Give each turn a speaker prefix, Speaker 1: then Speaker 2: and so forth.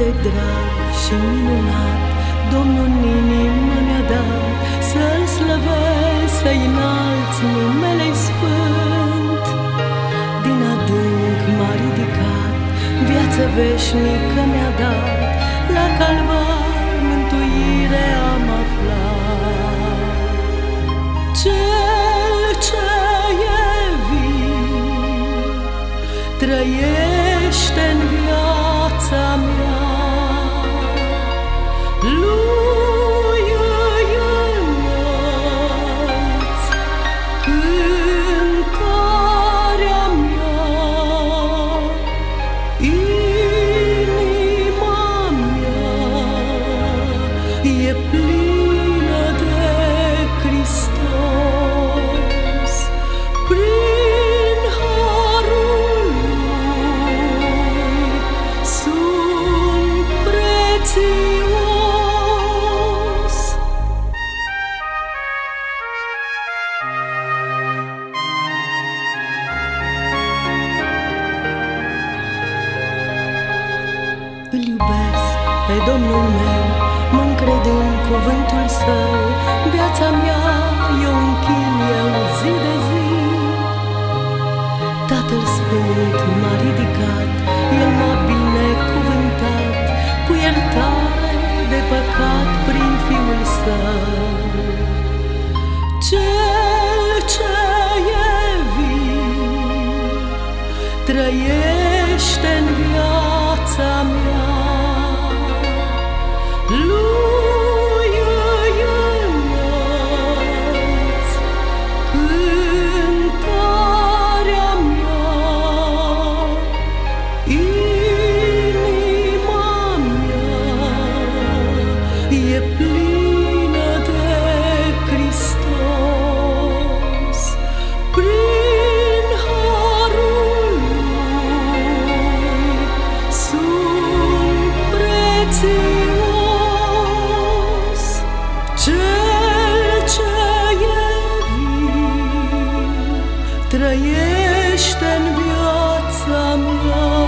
Speaker 1: de drag și minunat Domnul în inimă mi-a dat Să-L slăvesc, să-i înalți numele sfânt. Din adânc m-a ridicat Viață veșnică mi-a dat La calvar mântuire am aflat. Cel ce e viu Trăiește în viața mea Domnul meu, mă încred în cuvântul său, viața mea eu închin eu zi de zi. Tatăl Sfânt m-a ridicat, El m-a binecuvântat, cu iertare de păcat prin Fiul Său. Cel ce e viu, trăiește în viață ateşten bir atamlar